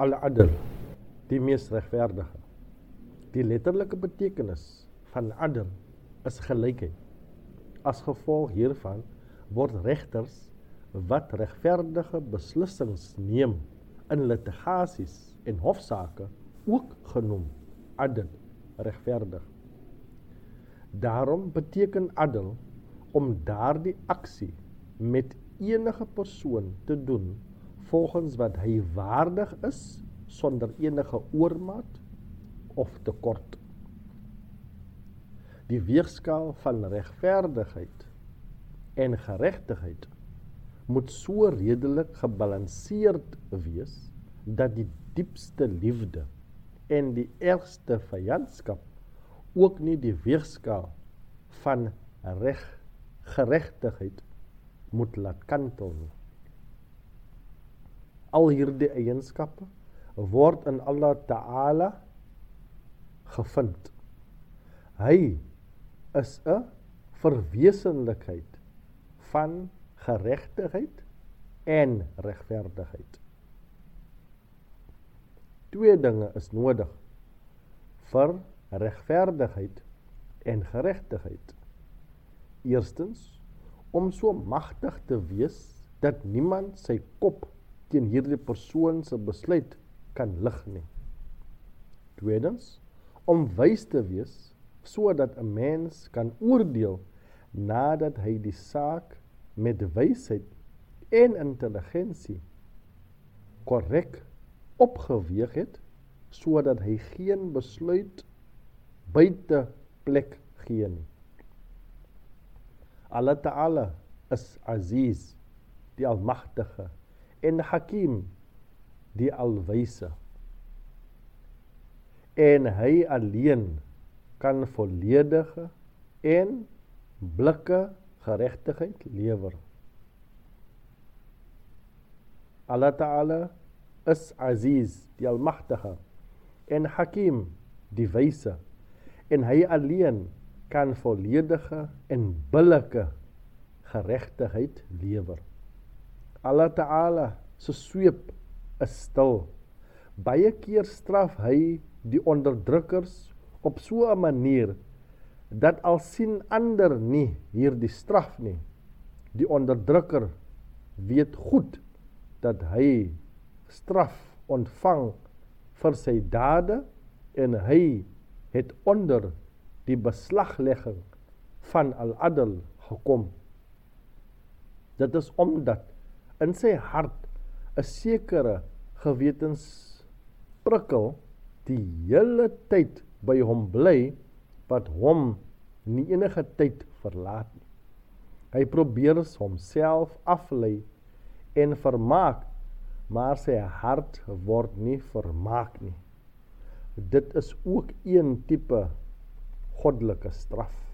Al-Adl, die mees regverdige. Die letterlike betekenis van adl is gelykheid. As gevolg hiervan word regters wat regverdige beslissings neem in litigasies en hofsaake ook genoem adl, regverdig. Daarom beteken adl om daardie aksie met enige persoon te doen volgens wat hy waardig is sonder enige oormaat of tekort. Die weegskaal van regverdigheid en geregtigheid moet so redelik gebalanseerd wees dat die diepste liefde en die ergste vyandskap ook nie die weegskaal van reg geregtigheid moet laat kantel nie al hierdie eienskappe word in Allah Taala gevind. Hy is 'n verwesenlikheid van geregtigheid en regverdigheid. Twee dinge is nodig vir regverdigheid en geregtigheid. Eerstens om so magtig te wees dat niemand sy kop teen hierdie persoon se besluit kan lig nie. Tweedens, om wys te wees sodat 'n mens kan oordeel nadat hy die saak met wysheid en intelligensie korrek opgeweeg het sodat hy geen besluit buite plek gee nie. Allah Ta'ala is Aziz, die Almagtige en Hakim die alwyse. En hy alleen kan volledige en blikke geregtigheid lewer. Allah Taala is Aziz die almagtige en Hakim die wyse. En hy alleen kan volledige en billike geregtigheid lewer. Allah Ta'ala se sweep is stil. Baie keer straf hy die onderdrukkers op so 'n manier dat al sien ander nie hierdie straf nie. Die onderdrukker weet goed dat hy straf ontvang vir sy dade en hy het onder die beslaglegging van al-adl gekom. Dit is omdat in sy hart 'n sekere gewetens prikkel die hele tyd by hom bly wat hom nie enige tyd verlaat nie. Hy probeer homself aflei en vermaak, maar sy hart word nie vermaak nie. Dit is ook een tipe goddelike straf.